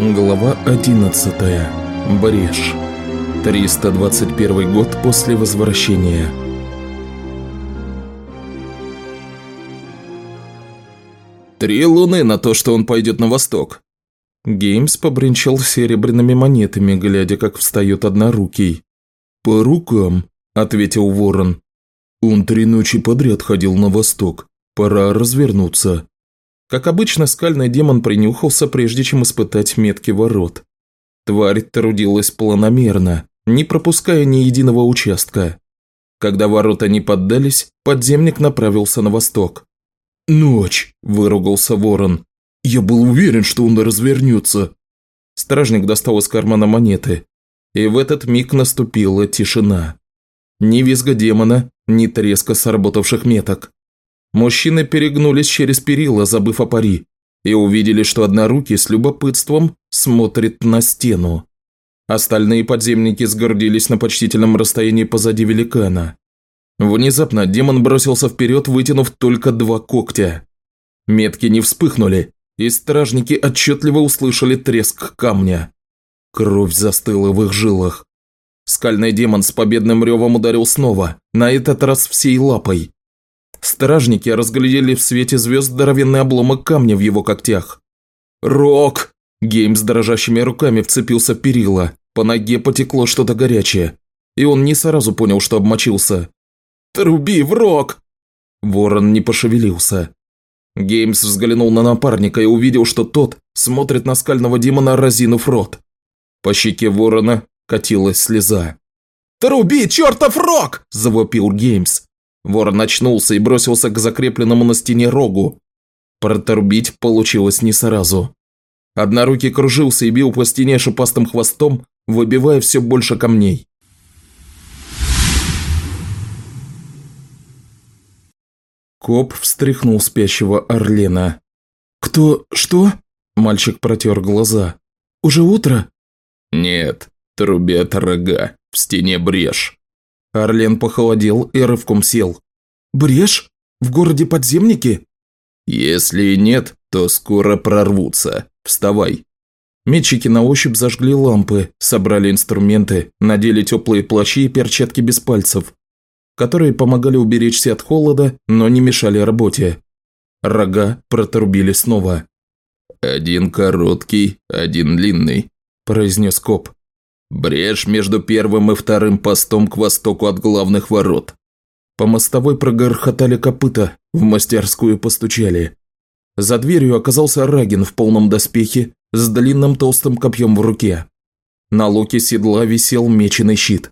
Глава 11. Брешь. 321 год после возвращения. Три луны на то, что он пойдет на восток. Геймс побренчал серебряными монетами, глядя, как встает однорукий. «По рукам», – ответил Ворон. «Он три ночи подряд ходил на восток. Пора развернуться». Как обычно, скальный демон принюхался, прежде чем испытать метки ворот. Тварь трудилась планомерно, не пропуская ни единого участка. Когда ворота не поддались, подземник направился на восток. «Ночь!» – выругался ворон. «Я был уверен, что он развернется!» Стражник достал из кармана монеты, и в этот миг наступила тишина. Ни визга демона, ни треска сработавших меток. Мужчины перегнулись через перила, забыв о пари, и увидели, что однорукий с любопытством смотрит на стену. Остальные подземники сгордились на почтительном расстоянии позади великана. Внезапно демон бросился вперед, вытянув только два когтя. Метки не вспыхнули, и стражники отчетливо услышали треск камня. Кровь застыла в их жилах. Скальный демон с победным ревом ударил снова, на этот раз всей лапой. Стражники разглядели в свете звезд здоровенный обломок камня в его когтях. «Рок!» Геймс дрожащими руками вцепился в перила. По ноге потекло что-то горячее. И он не сразу понял, что обмочился. «Труби в рог!» Ворон не пошевелился. Геймс взглянул на напарника и увидел, что тот смотрит на скального демона, разинув рот. По щеке ворона катилась слеза. «Труби, чертов рог!» – завопил Геймс. Ворон очнулся и бросился к закрепленному на стене рогу. Проторбить получилось не сразу. Однорукий кружился и бил по стене шипастым хвостом, выбивая все больше камней. Коп встряхнул спящего Орлена. «Кто? Что?» Мальчик протер глаза. «Уже утро?» «Нет, трубят рога, в стене брешь». Орлен похолодел и рывком сел. «Брешь? В городе подземники?» «Если и нет, то скоро прорвутся. Вставай». Метчики на ощупь зажгли лампы, собрали инструменты, надели теплые плащи и перчатки без пальцев, которые помогали уберечься от холода, но не мешали работе. Рога протрубили снова. «Один короткий, один длинный», – произнес коп. Брешь между первым и вторым постом к востоку от главных ворот. По мостовой прогорхотали копыта, в мастерскую постучали. За дверью оказался Рагин в полном доспехе с длинным толстым копьем в руке. На луке седла висел меченый щит.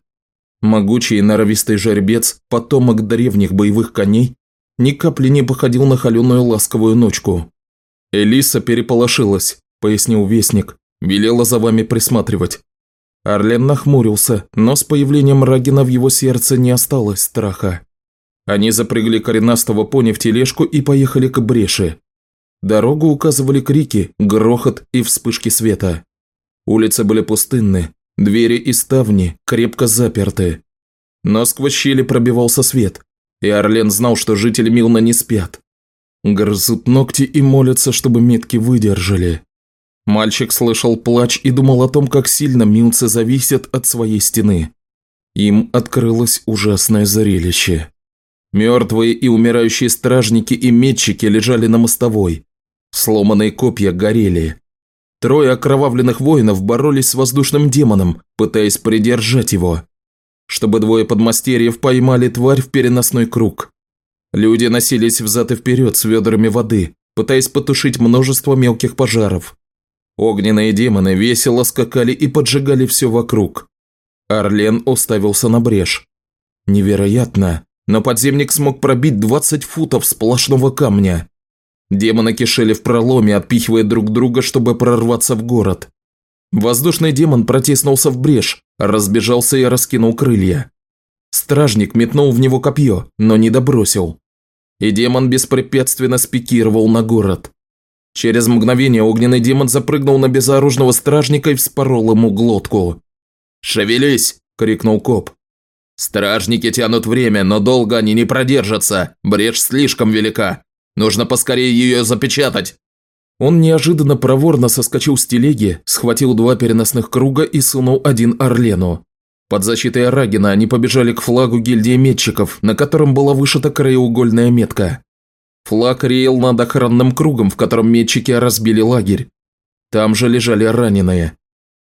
Могучий норовистый жеребец, потомок древних боевых коней, ни капли не походил на холеную ласковую ночку. «Элиса переполошилась», – пояснил вестник, – велела за вами присматривать. Арлен нахмурился, но с появлением Рагина в его сердце не осталось страха. Они запрыгли коренастого пони в тележку и поехали к бреши. Дорогу указывали крики, грохот и вспышки света. Улицы были пустынны, двери и ставни крепко заперты. Но сквозь щели пробивался свет, и Орлен знал, что жители Милна не спят. Грызут ногти и молятся, чтобы метки выдержали. Мальчик слышал плач и думал о том, как сильно милцы зависят от своей стены. Им открылось ужасное зрелище. Мертвые и умирающие стражники и метчики лежали на мостовой. Сломанные копья горели. Трое окровавленных воинов боролись с воздушным демоном, пытаясь придержать его. Чтобы двое подмастерьев поймали тварь в переносной круг. Люди носились взад и вперед с ведрами воды, пытаясь потушить множество мелких пожаров. Огненные демоны весело скакали и поджигали все вокруг. Орлен уставился на брешь. Невероятно, но подземник смог пробить 20 футов сплошного камня. Демоны кишели в проломе, отпихивая друг друга, чтобы прорваться в город. Воздушный демон протиснулся в брешь, разбежался и раскинул крылья. Стражник метнул в него копье, но не добросил. И демон беспрепятственно спикировал на город. Через мгновение огненный демон запрыгнул на безоружного стражника и вспорол ему глотку. «Шевелись!» – крикнул коп. «Стражники тянут время, но долго они не продержатся. Брешь слишком велика. Нужно поскорее ее запечатать». Он неожиданно проворно соскочил с телеги, схватил два переносных круга и сунул один Орлену. Под защитой Арагина они побежали к флагу гильдии метчиков, на котором была вышита краеугольная метка. Флаг реял над охранным кругом, в котором метчики разбили лагерь. Там же лежали раненые.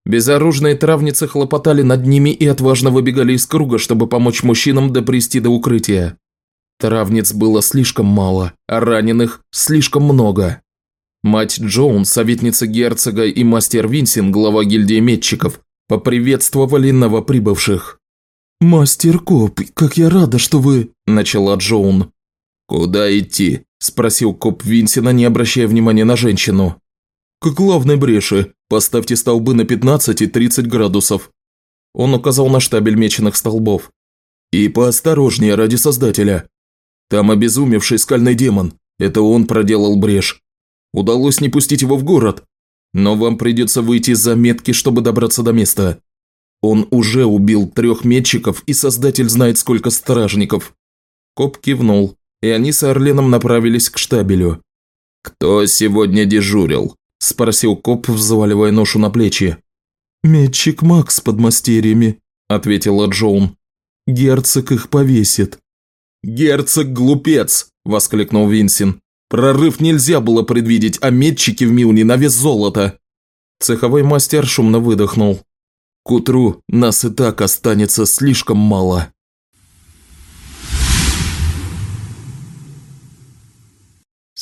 Безоружные травницы хлопотали над ними и отважно выбегали из круга, чтобы помочь мужчинам допрести до укрытия. Травниц было слишком мало, а раненых слишком много. Мать Джоун, советница герцога и мастер Винсин, глава гильдии меточников, поприветствовали новоприбывших. «Мастер Коп, как я рада, что вы...» – начала Джоун. «Куда идти?» – спросил Коп Винсина, не обращая внимания на женщину. «К главной бреши. Поставьте столбы на 15 и 30 градусов». Он указал на штабель меченых столбов. «И поосторожнее ради Создателя. Там обезумевший скальный демон. Это он проделал брешь. Удалось не пустить его в город. Но вам придется выйти из-за метки, чтобы добраться до места. Он уже убил трех метчиков, и Создатель знает, сколько стражников». Коп кивнул, и они с Орленом направились к штабелю. «Кто сегодня дежурил?» – спросил коп, взваливая ношу на плечи. «Метчик Макс под мастерьями», – ответила Джоун. «Герцог их повесит». «Герцог глупец!» – воскликнул Винсин. «Прорыв нельзя было предвидеть, а метчики в Милне на вес золота». Цеховой мастер шумно выдохнул. «К утру нас и так останется слишком мало».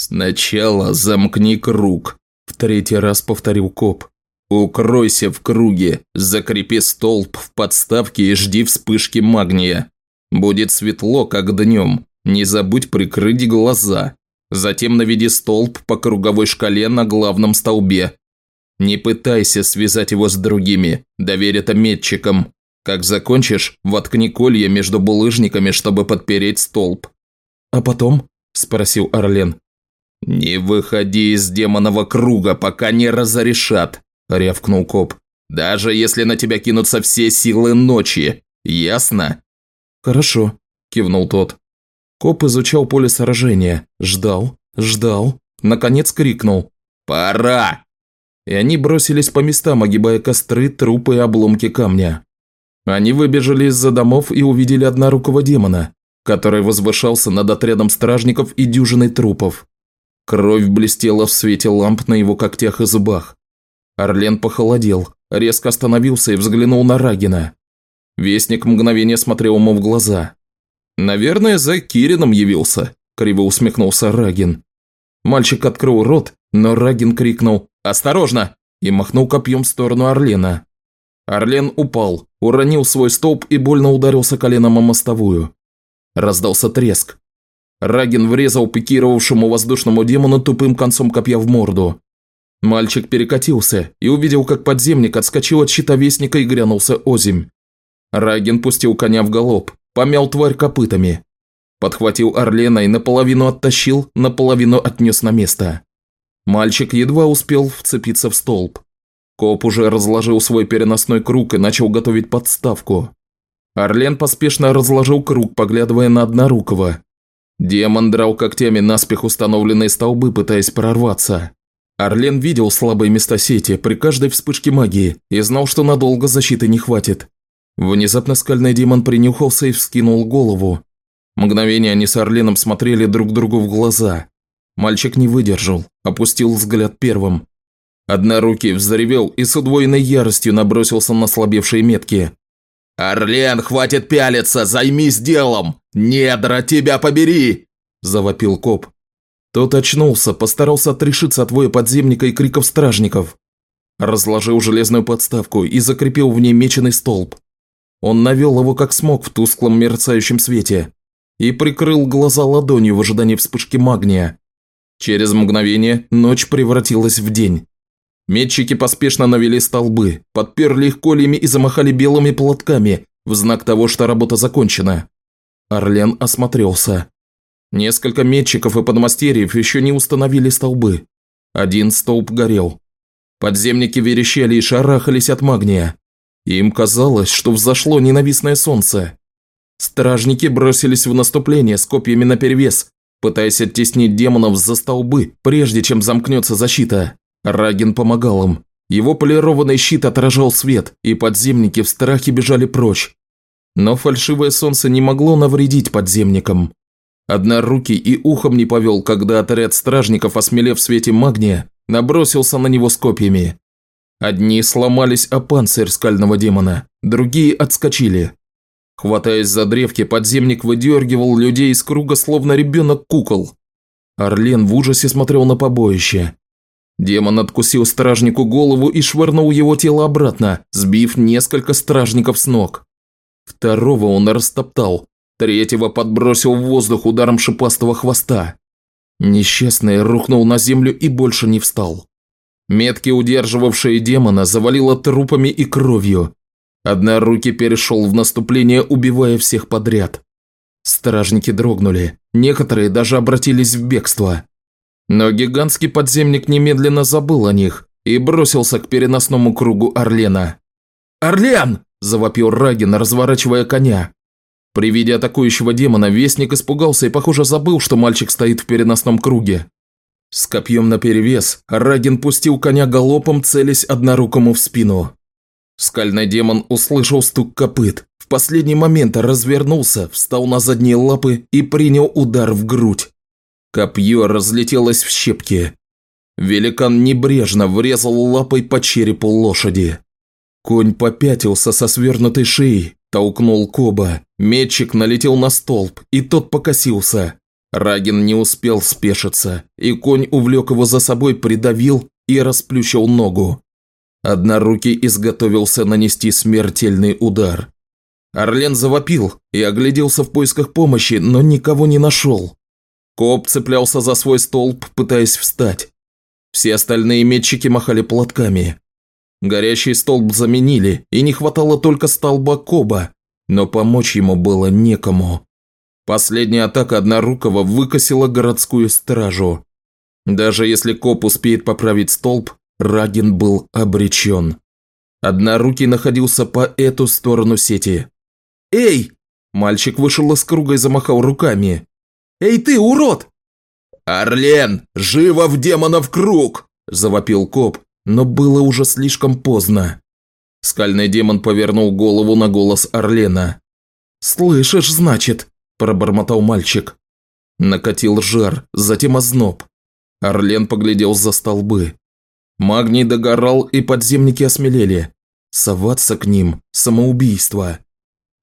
«Сначала замкни круг», в третий раз повторил коп. «Укройся в круге, закрепи столб в подставке и жди вспышки магния. Будет светло, как днем. Не забудь прикрыть глаза. Затем наведи столб по круговой шкале на главном столбе. Не пытайся связать его с другими, доверь это метчикам. Как закончишь, воткни колья между булыжниками, чтобы подпереть столб». «А потом?» – спросил Орлен. «Не выходи из демонового круга, пока не разрешат», – рявкнул коп. «Даже если на тебя кинутся все силы ночи. Ясно?» «Хорошо», – кивнул тот. Коп изучал поле сражения, ждал, ждал, наконец крикнул. «Пора!» И они бросились по местам, огибая костры, трупы и обломки камня. Они выбежали из-за домов и увидели однорукого демона, который возвышался над отрядом стражников и дюжиной трупов. Кровь блестела в свете ламп на его когтях и зубах. Орлен похолодел, резко остановился и взглянул на Рагина. Вестник мгновение смотрел ему в глаза. «Наверное, за Кирином явился», – криво усмехнулся Рагин. Мальчик открыл рот, но Рагин крикнул «Осторожно!» и махнул копьем в сторону Орлена. Орлен упал, уронил свой столб и больно ударился коленом о мостовую. Раздался треск. Рагин врезал пикировавшему воздушному демону тупым концом копья в морду. Мальчик перекатился и увидел, как подземник отскочил от щита и грянулся озимь. Рагин пустил коня в галоп, помял тварь копытами. Подхватил Орлена и наполовину оттащил, наполовину отнес на место. Мальчик едва успел вцепиться в столб. Коп уже разложил свой переносной круг и начал готовить подставку. Орлен поспешно разложил круг, поглядывая на однорукого, Демон драл когтями наспех установленные столбы, пытаясь прорваться. Орлен видел слабые места сети при каждой вспышке магии и знал, что надолго защиты не хватит. Внезапно скальный демон принюхался и вскинул голову. Мгновение они с Орленом смотрели друг другу в глаза. Мальчик не выдержал, опустил взгляд первым. Однорукий взревел и с удвоенной яростью набросился на слабевшие метки. «Орлен, хватит пялиться, займись делом! Недра, тебя побери!» – завопил коп. Тот очнулся, постарался отрешиться от воя подземника и криков стражников. Разложил железную подставку и закрепил в ней меченый столб. Он навел его как смог в тусклом мерцающем свете и прикрыл глаза ладонью в ожидании вспышки магния. Через мгновение ночь превратилась в день. Метчики поспешно навели столбы, подперли их кольями и замахали белыми платками в знак того, что работа закончена. Орлен осмотрелся. Несколько метчиков и подмастерьев еще не установили столбы. Один столб горел. Подземники верещали и шарахались от магния. Им казалось, что взошло ненавистное солнце. Стражники бросились в наступление с копьями наперевес, пытаясь оттеснить демонов за столбы, прежде чем замкнется защита. Рагин помогал им. Его полированный щит отражал свет, и подземники в страхе бежали прочь. Но фальшивое солнце не могло навредить подземникам. Однорукий и ухом не повел, когда отряд стражников, осмелев в свете магния, набросился на него с копьями. Одни сломались о панцирь скального демона, другие отскочили. Хватаясь за древки, подземник выдергивал людей из круга, словно ребенок кукол. Орлен в ужасе смотрел на побоище. Демон откусил стражнику голову и швырнул его тело обратно, сбив несколько стражников с ног. Второго он растоптал, третьего подбросил в воздух ударом шипастого хвоста. Несчастный рухнул на землю и больше не встал. Метки, удерживавшие демона, завалило трупами и кровью. Однорукий перешел в наступление, убивая всех подряд. Стражники дрогнули, некоторые даже обратились в бегство. Но гигантский подземник немедленно забыл о них и бросился к переносному кругу Орлена. «Орлен!» – завопил Рагин, разворачивая коня. При виде атакующего демона Вестник испугался и, похоже, забыл, что мальчик стоит в переносном круге. С копьем наперевес Рагин пустил коня галопом, целясь однорукому в спину. Скальный демон услышал стук копыт, в последний момент развернулся, встал на задние лапы и принял удар в грудь. Копье разлетелось в щепки. Великан небрежно врезал лапой по черепу лошади. Конь попятился со свернутой шеей, толкнул Коба. Метчик налетел на столб, и тот покосился. Рагин не успел спешиться, и конь увлек его за собой, придавил и расплющил ногу. Однорукий изготовился нанести смертельный удар. Орлен завопил и огляделся в поисках помощи, но никого не нашел. Коп цеплялся за свой столб, пытаясь встать. Все остальные метчики махали платками. Горящий столб заменили, и не хватало только столба Коба, но помочь ему было некому. Последняя атака Однорукого выкосила городскую стражу. Даже если Коп успеет поправить столб, Рагин был обречен. Однорукий находился по эту сторону сети. «Эй!» Мальчик вышел из круга и замахал руками. «Эй ты, урод!» «Орлен, живо в демонов круг!» – завопил коп, но было уже слишком поздно. Скальный демон повернул голову на голос Орлена. «Слышишь, значит?» – пробормотал мальчик. Накатил жар, затем озноб. Орлен поглядел за столбы. Магний догорал, и подземники осмелели. Соваться к ним – самоубийство.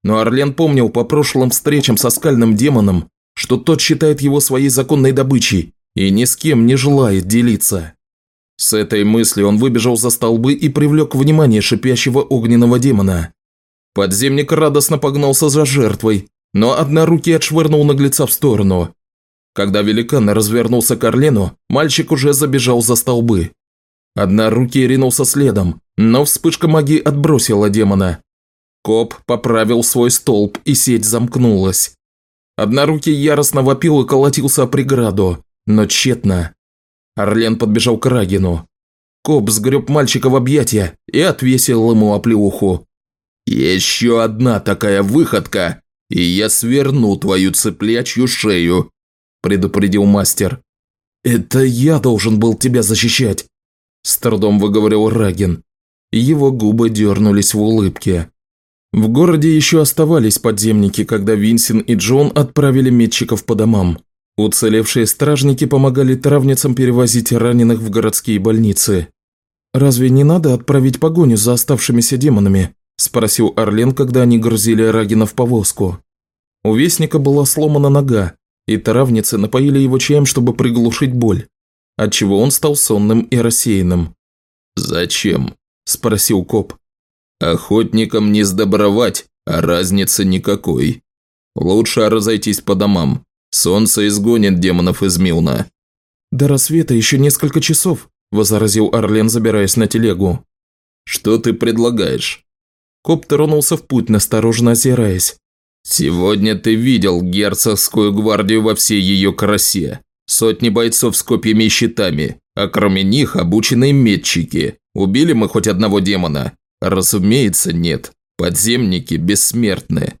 Но Орлен помнил по прошлым встречам со скальным демоном, что тот считает его своей законной добычей и ни с кем не желает делиться. С этой мыслью он выбежал за столбы и привлек внимание шипящего огненного демона. Подземник радостно погнался за жертвой, но однорукий отшвырнул наглеца в сторону. Когда великан развернулся к Орлену, мальчик уже забежал за столбы. Однорукий ринулся следом, но вспышка магии отбросила демона. Коп поправил свой столб, и сеть замкнулась. Однорукий яростно вопил и колотился о преграду, но тщетно. Орлен подбежал к Рагину. Коп сгреб мальчика в объятия и отвесил ему оплеуху. «Еще одна такая выходка, и я сверну твою цыплячью шею», – предупредил мастер. «Это я должен был тебя защищать», – с трудом выговорил Рагин. Его губы дернулись в улыбке. В городе еще оставались подземники, когда Винсин и Джон отправили метчиков по домам. Уцелевшие стражники помогали травницам перевозить раненых в городские больницы. «Разве не надо отправить погоню за оставшимися демонами?» – спросил Орлен, когда они грузили Рагина в повозку. У Вестника была сломана нога, и травницы напоили его чаем, чтобы приглушить боль, отчего он стал сонным и рассеянным. «Зачем?» – спросил коп. Охотникам не сдобровать, а разницы никакой. Лучше разойтись по домам. Солнце изгонит демонов из Милна. «До рассвета еще несколько часов», – возразил Орлен, забираясь на телегу. «Что ты предлагаешь?» Коп тронулся в путь, настороженно озираясь. «Сегодня ты видел герцогскую гвардию во всей ее красе. Сотни бойцов с копьями и щитами, а кроме них обученные метчики. Убили мы хоть одного демона? Разумеется, нет. Подземники бессмертны.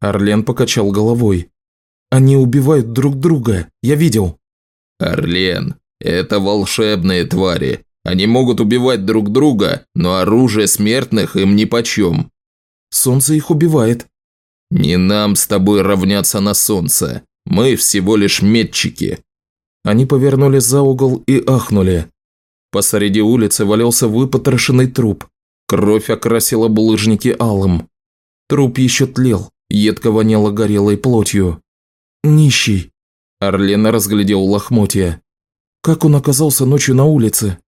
Орлен покачал головой. Они убивают друг друга, я видел». «Орлен, это волшебные твари. Они могут убивать друг друга, но оружие смертных им нипочем». «Солнце их убивает». «Не нам с тобой равняться на солнце. Мы всего лишь метчики». Они повернули за угол и ахнули. Посреди улицы валялся выпотрошенный труп. Кровь окрасила булыжники алым. Труп еще тлел, едко воняло горелой плотью. «Нищий!» Орлена разглядел лохмотья. «Как он оказался ночью на улице?»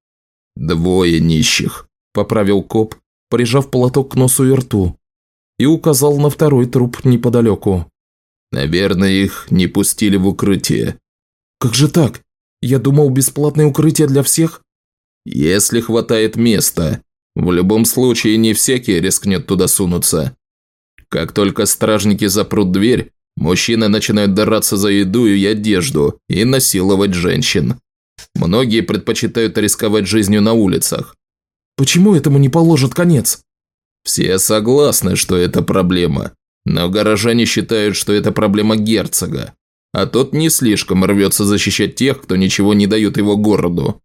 «Двое нищих», – поправил коп, прижав платок к носу и рту. И указал на второй труп неподалеку. «Наверное, их не пустили в укрытие». «Как же так? Я думал, бесплатное укрытие для всех?» «Если хватает места. В любом случае, не всякий рискнет туда сунуться. Как только стражники запрут дверь, мужчины начинают драться за еду и одежду и насиловать женщин. Многие предпочитают рисковать жизнью на улицах. Почему этому не положат конец? Все согласны, что это проблема, но горожане считают, что это проблема герцога, а тот не слишком рвется защищать тех, кто ничего не дает его городу.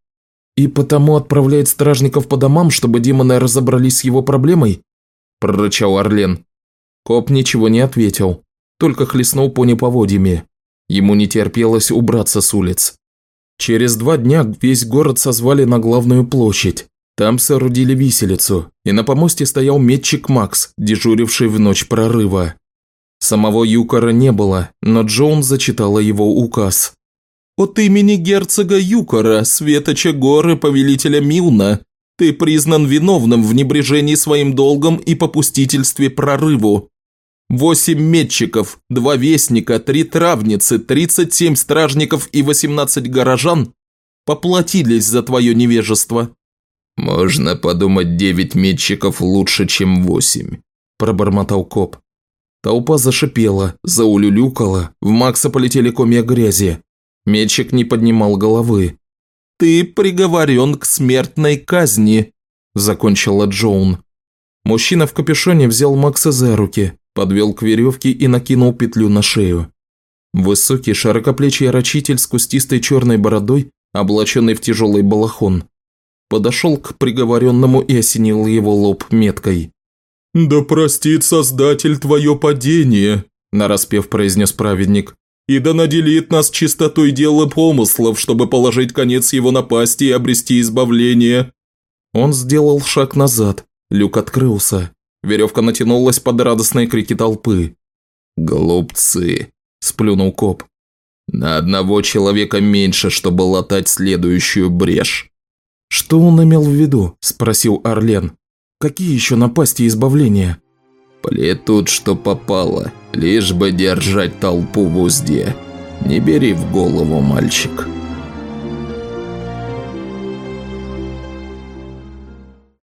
И потому отправляет стражников по домам, чтобы демоны разобрались с его проблемой? Прорычал Орлен. Коп ничего не ответил, только хлестнул пони поводьями. Ему не терпелось убраться с улиц. Через два дня весь город созвали на главную площадь. Там соорудили виселицу, и на помосте стоял метчик Макс, дежуривший в ночь прорыва. Самого Юкора не было, но Джоун зачитала его указ. «От имени герцога Юкора, светоча горы повелителя Милна, ты признан виновным в небрежении своим долгом и попустительстве прорыву. Восемь метчиков, два вестника, три травницы, 37 стражников и 18 горожан поплатились за твое невежество». «Можно подумать, девять метчиков лучше, чем восемь», – пробормотал коп. Толпа зашипела, заулюлюкала, в Макса полетели комья грязи. Метчик не поднимал головы. «Ты приговорен к смертной казни», – закончила Джоун. Мужчина в капюшоне взял Макса за руки, подвел к веревке и накинул петлю на шею. Высокий, широкоплечий рачитель с кустистой черной бородой, облаченный в тяжелый балахон, подошел к приговоренному и осенил его лоб меткой. «Да простит Создатель твое падение», – нараспев произнес праведник, «и да наделит нас чистотой дела помыслов, чтобы положить конец его напасти и обрести избавление». Он сделал шаг назад, люк открылся, Веревка натянулась под радостные крики толпы. «Глупцы!» – сплюнул коп. «На одного человека меньше, чтобы латать следующую брешь». «Что он имел в виду?» – спросил Орлен. «Какие еще напасти и избавления?» «Плетут, что попало, лишь бы держать толпу в узде. Не бери в голову, мальчик».